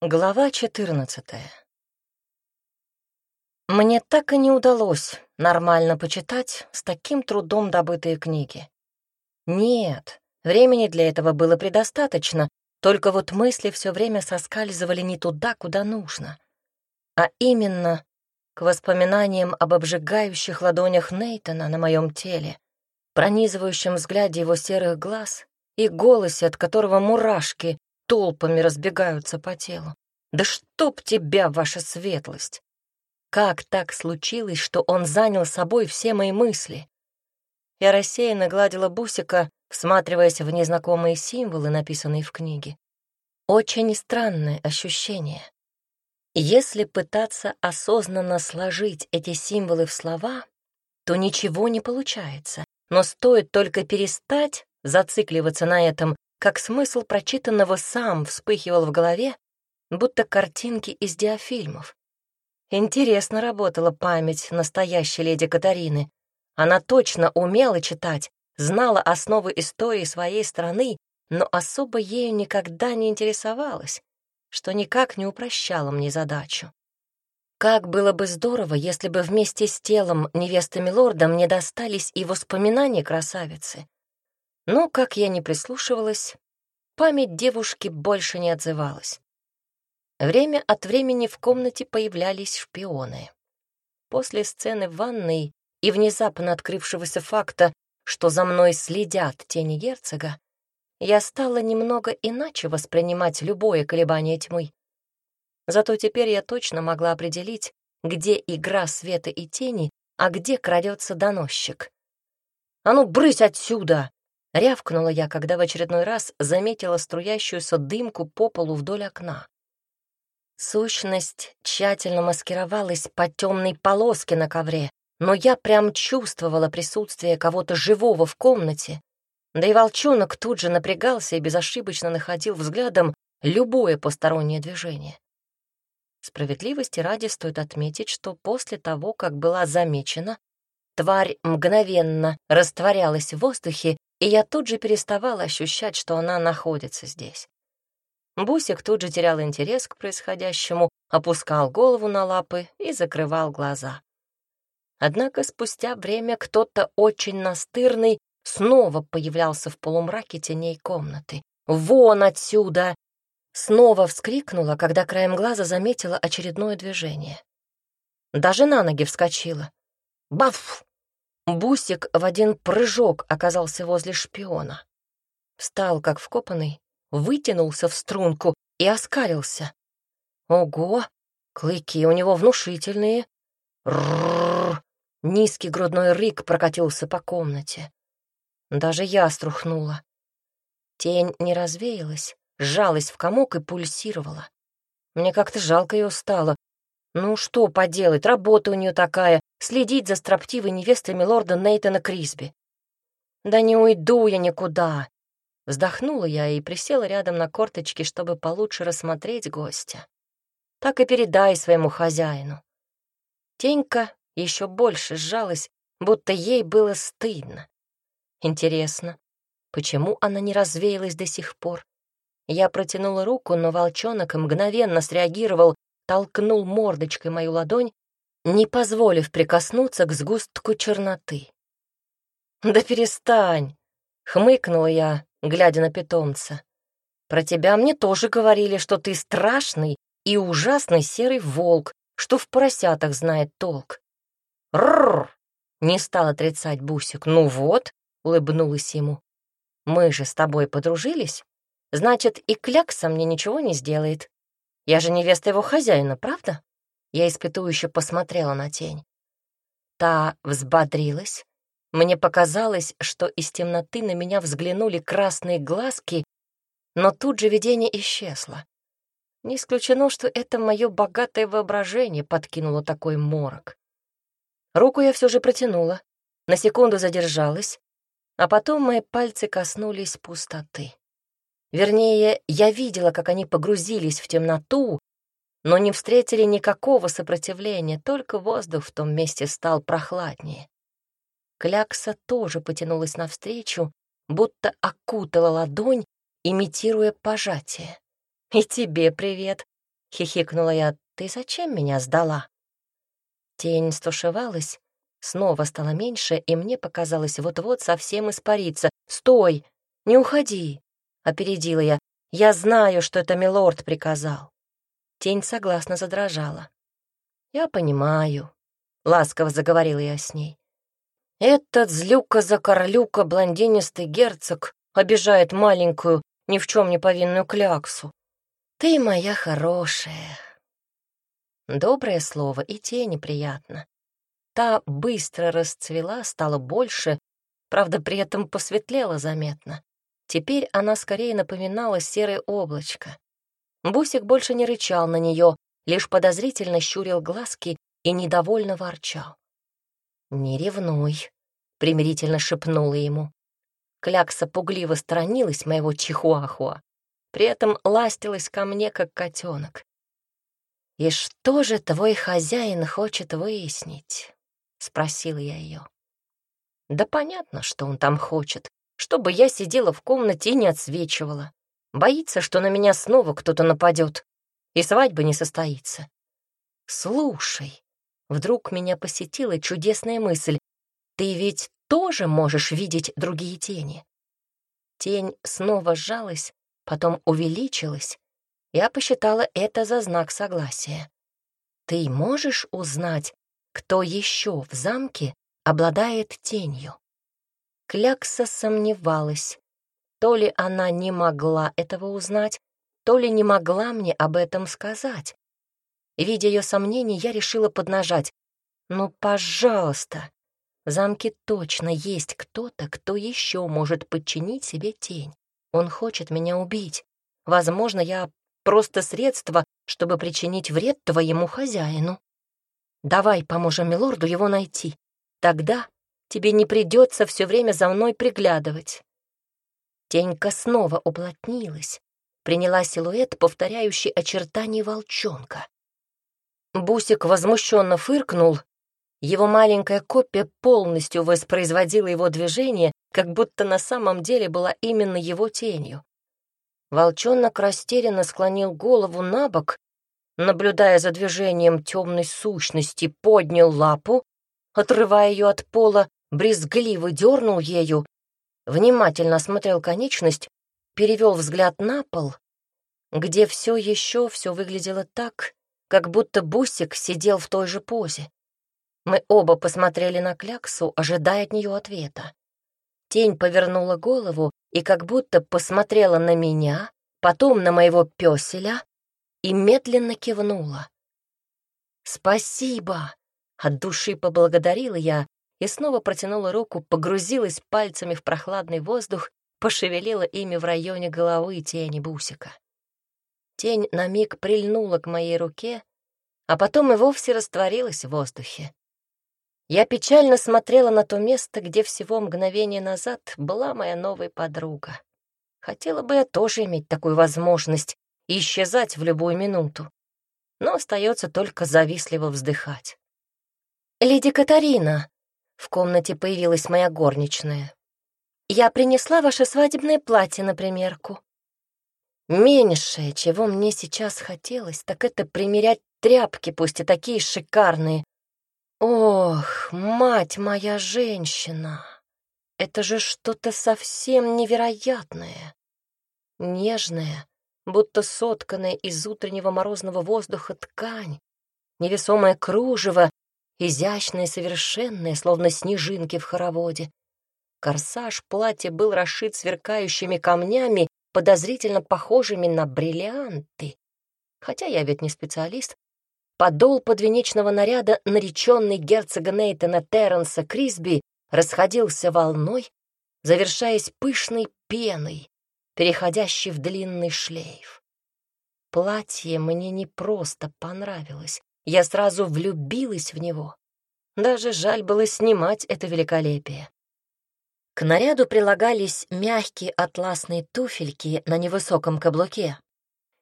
Глава 14 Мне так и не удалось нормально почитать с таким трудом добытые книги. Нет, времени для этого было предостаточно, только вот мысли все время соскальзывали не туда, куда нужно. А именно к воспоминаниям об обжигающих ладонях Нейтона на моем теле, пронизывающем взгляде его серых глаз и голосе, от которого мурашки толпами разбегаются по телу. Да чтоб тебя, ваша светлость! Как так случилось, что он занял собой все мои мысли? Я рассеянно гладила бусика, всматриваясь в незнакомые символы, написанные в книге. Очень странное ощущение. Если пытаться осознанно сложить эти символы в слова, то ничего не получается. Но стоит только перестать зацикливаться на этом как смысл прочитанного сам вспыхивал в голове, будто картинки из диафильмов. Интересно работала память настоящей леди Катарины. Она точно умела читать, знала основы истории своей страны, но особо ею никогда не интересовалась, что никак не упрощало мне задачу. Как было бы здорово, если бы вместе с телом невесты Милорда мне достались и воспоминания красавицы, но, как я не прислушивалась, память девушки больше не отзывалась. Время от времени в комнате появлялись шпионы. После сцены в ванной и внезапно открывшегося факта, что за мной следят тени герцога, я стала немного иначе воспринимать любое колебание тьмы. Зато теперь я точно могла определить, где игра света и тени, а где крадется доносчик. «А ну, брысь отсюда!» Рявкнула я, когда в очередной раз заметила струящуюся дымку по полу вдоль окна. Сущность тщательно маскировалась по темной полоске на ковре, но я прям чувствовала присутствие кого-то живого в комнате. Да и волчонок тут же напрягался и безошибочно находил взглядом любое постороннее движение. Справедливости ради стоит отметить, что после того, как была замечена, тварь мгновенно растворялась в воздухе и я тут же переставала ощущать, что она находится здесь. Бусик тут же терял интерес к происходящему, опускал голову на лапы и закрывал глаза. Однако спустя время кто-то очень настырный снова появлялся в полумраке теней комнаты. «Вон отсюда!» Снова вскрикнула, когда краем глаза заметила очередное движение. Даже на ноги вскочила. «Баф!» Бусик в один прыжок оказался возле шпиона. Встал, как вкопанный, вытянулся в струнку и оскалился. Ого, клыки у него внушительные. Ррррр! Низкий грудной рык прокатился по комнате. Даже я струхнула. Тень не развеялась, сжалась в комок и пульсировала. Мне как-то жалко ее стало. Ну что поделать, работа у нее такая, следить за строптивой невестой милорда Нейтана Крисби. «Да не уйду я никуда!» Вздохнула я и присела рядом на корточки, чтобы получше рассмотреть гостя. «Так и передай своему хозяину». Тенька еще больше сжалась, будто ей было стыдно. Интересно, почему она не развеялась до сих пор? Я протянула руку, но волчонок мгновенно среагировал, толкнул мордочкой мою ладонь не позволив прикоснуться к сгустку черноты. «Да перестань!» — хмыкнула я, глядя на питомца. «Про тебя мне тоже говорили, что ты страшный и ужасный серый волк, что в поросятах знает толк». «Рррр!» — не стал отрицать Бусик. «Ну вот», — улыбнулась ему. «Мы же с тобой подружились. Значит, и клякса мне ничего не сделает. Я же невеста его хозяина, правда?» Я испытующе посмотрела на тень. Та взбодрилась. Мне показалось, что из темноты на меня взглянули красные глазки, но тут же видение исчезло. Не исключено, что это мое богатое воображение подкинуло такой морок. Руку я все же протянула, на секунду задержалась, а потом мои пальцы коснулись пустоты. Вернее, я видела, как они погрузились в темноту, но не встретили никакого сопротивления, только воздух в том месте стал прохладнее. Клякса тоже потянулась навстречу, будто окутала ладонь, имитируя пожатие. «И тебе привет!» — хихикнула я. «Ты зачем меня сдала?» Тень стушевалась, снова стало меньше, и мне показалось вот-вот совсем испариться. «Стой! Не уходи!» — опередила я. «Я знаю, что это милорд приказал». Тень согласно задрожала. «Я понимаю», — ласково заговорила я с ней. «Этот злюка-закорлюка блондинистый герцог обижает маленькую, ни в чем не повинную кляксу. Ты моя хорошая». Доброе слово и тени приятно. Та быстро расцвела, стала больше, правда, при этом посветлела заметно. Теперь она скорее напоминала серое облачко. Бусик больше не рычал на нее, лишь подозрительно щурил глазки и недовольно ворчал. «Не ревнуй», — примирительно шепнула ему. Клякса пугливо сторонилась моего чихуахуа, при этом ластилась ко мне, как котенок. «И что же твой хозяин хочет выяснить?» — спросила я ее. «Да понятно, что он там хочет, чтобы я сидела в комнате и не отсвечивала. Боится, что на меня снова кто-то нападет, и свадьба не состоится. Слушай, вдруг меня посетила чудесная мысль. Ты ведь тоже можешь видеть другие тени. Тень снова сжалась, потом увеличилась. Я посчитала это за знак согласия. Ты можешь узнать, кто еще в замке обладает тенью? Клякса сомневалась, то ли она не могла этого узнать, то ли не могла мне об этом сказать. Видя ее сомнения, я решила поднажать. «Ну, пожалуйста, в замке точно есть кто-то, кто еще может подчинить себе тень. Он хочет меня убить. Возможно, я просто средство, чтобы причинить вред твоему хозяину. Давай поможем милорду его найти. Тогда тебе не придется все время за мной приглядывать. Тенька снова уплотнилась, приняла силуэт, повторяющий очертания волчонка. Бусик возмущенно фыркнул. Его маленькая копия полностью воспроизводила его движение, как будто на самом деле была именно его тенью. Волчонок растерянно склонил голову на бок, наблюдая за движением темной сущности, поднял лапу, отрывая ее от пола, брезгливо дернул ею, внимательно осмотрел конечность, перевел взгляд на пол, где все еще все выглядело так, как будто Бусик сидел в той же позе. Мы оба посмотрели на кляксу, ожидая от нее ответа. Тень повернула голову и как будто посмотрела на меня, потом на моего пёселя и медленно кивнула. «Спасибо!» — от души поблагодарила я и снова протянула руку, погрузилась пальцами в прохладный воздух, пошевелила ими в районе головы тени Бусика. Тень на миг прильнула к моей руке, а потом и вовсе растворилась в воздухе. Я печально смотрела на то место, где всего мгновение назад была моя новая подруга. Хотела бы я тоже иметь такую возможность исчезать в любую минуту. Но остается только завистливо вздыхать. «Леди Катарина!» В комнате появилась моя горничная. «Я принесла ваше свадебное платье на примерку». Меньшее, чего мне сейчас хотелось, так это примерять тряпки, пусть и такие шикарные. Ох, мать моя женщина! Это же что-то совсем невероятное. Нежная, будто сотканная из утреннего морозного воздуха ткань, невесомое кружево изящное и совершенное, словно снежинки в хороводе. Корсаж платья был расшит сверкающими камнями, подозрительно похожими на бриллианты. Хотя я ведь не специалист. Подол подвенечного наряда, нареченный герцога Нейтана Терренса Крисби, расходился волной, завершаясь пышной пеной, переходящей в длинный шлейф. Платье мне не просто понравилось, я сразу влюбилась в него. Даже жаль было снимать это великолепие. К наряду прилагались мягкие атласные туфельки на невысоком каблуке,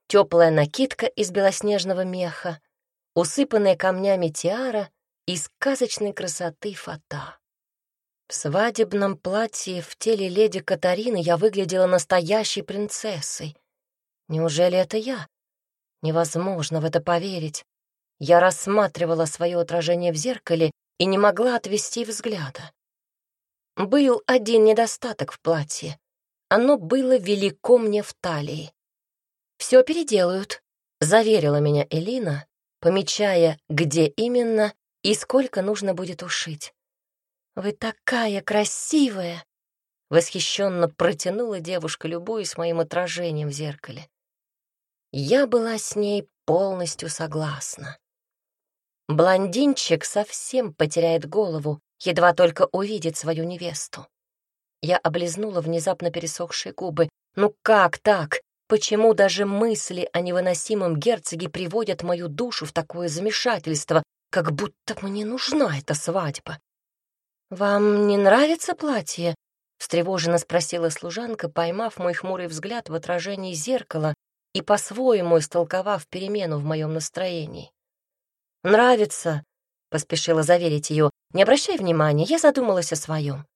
теплая накидка из белоснежного меха, усыпанная камнями тиара и сказочной красоты фата. В свадебном платье в теле леди Катарины я выглядела настоящей принцессой. Неужели это я? Невозможно в это поверить. Я рассматривала свое отражение в зеркале и не могла отвести взгляда. Был один недостаток в платье. Оно было велико мне в талии. «Все переделают», — заверила меня Элина, помечая, где именно и сколько нужно будет ушить. «Вы такая красивая!» — восхищенно протянула девушка, любуясь моим отражением в зеркале. Я была с ней полностью согласна. Блондинчик совсем потеряет голову, едва только увидит свою невесту. Я облизнула внезапно пересохшие губы. Ну как так? Почему даже мысли о невыносимом герцоге приводят мою душу в такое замешательство, как будто мне нужна эта свадьба? «Вам не нравится платье?» — встревоженно спросила служанка, поймав мой хмурый взгляд в отражении зеркала и по-своему истолковав перемену в моем настроении. «Нравится», — поспешила заверить ее. «Не обращай внимания, я задумалась о своем».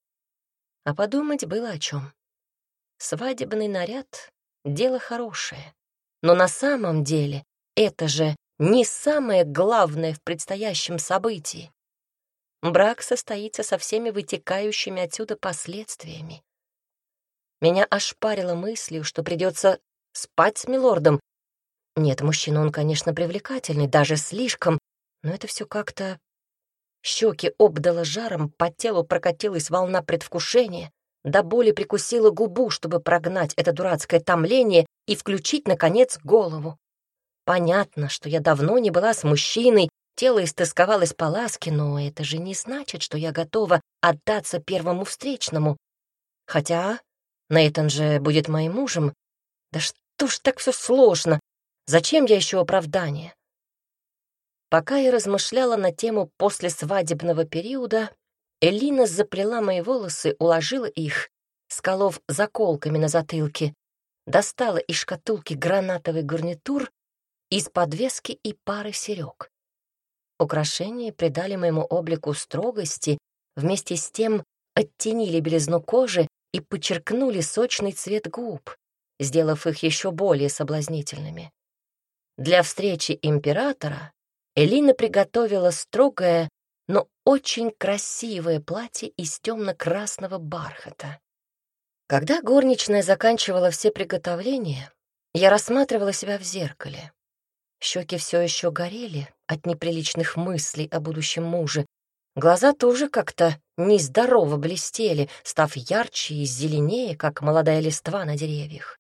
А подумать было о чем. Свадебный наряд — дело хорошее. Но на самом деле это же не самое главное в предстоящем событии. Брак состоится со всеми вытекающими отсюда последствиями. Меня ошпарило мыслью, что придется спать с милордом. Нет, мужчина он, конечно, привлекательный, даже слишком, но это все как-то... Щеки обдало жаром, по телу прокатилась волна предвкушения, до боли прикусила губу, чтобы прогнать это дурацкое томление и включить, наконец, голову. Понятно, что я давно не была с мужчиной, тело истосковалось по ласке, но это же не значит, что я готова отдаться первому встречному. Хотя Нейтан же будет моим мужем. Да что ж так все сложно? Зачем я еще оправдание? Пока я размышляла на тему послесвадебного периода, Элина заплела мои волосы, уложила их, сколов заколками на затылке, достала из шкатулки гранатовый гарнитур, из подвески и пары серег. Украшения придали моему облику строгости, вместе с тем оттенили белизну кожи и подчеркнули сочный цвет губ, сделав их еще более соблазнительными. Для встречи императора Элина приготовила строгое, но очень красивое платье из темно-красного бархата. Когда горничная заканчивала все приготовления, я рассматривала себя в зеркале. Щеки все еще горели от неприличных мыслей о будущем муже. Глаза тоже как-то нездорово блестели, став ярче и зеленее, как молодая листва на деревьях.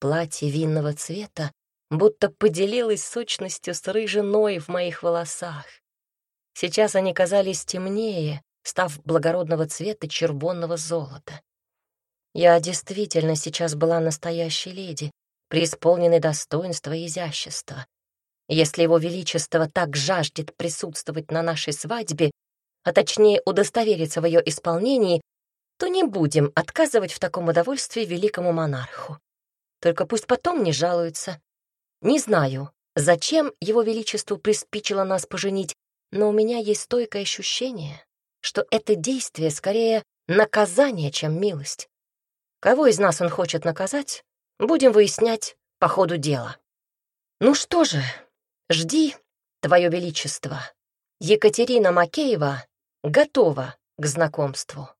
Платье винного цвета будто поделилась сочностью с рыжиной в моих волосах. Сейчас они казались темнее, став благородного цвета червонного золота. Я действительно сейчас была настоящей леди, преисполненной достоинства и изящества. Если его величество так жаждет присутствовать на нашей свадьбе, а точнее удостовериться в ее исполнении, то не будем отказывать в таком удовольствии великому монарху. Только пусть потом не жалуется, не знаю, зачем его величеству приспичило нас поженить, но у меня есть стойкое ощущение, что это действие скорее наказание, чем милость. Кого из нас он хочет наказать, будем выяснять по ходу дела. Ну что же, жди, твое величество. Екатерина Макеева готова к знакомству.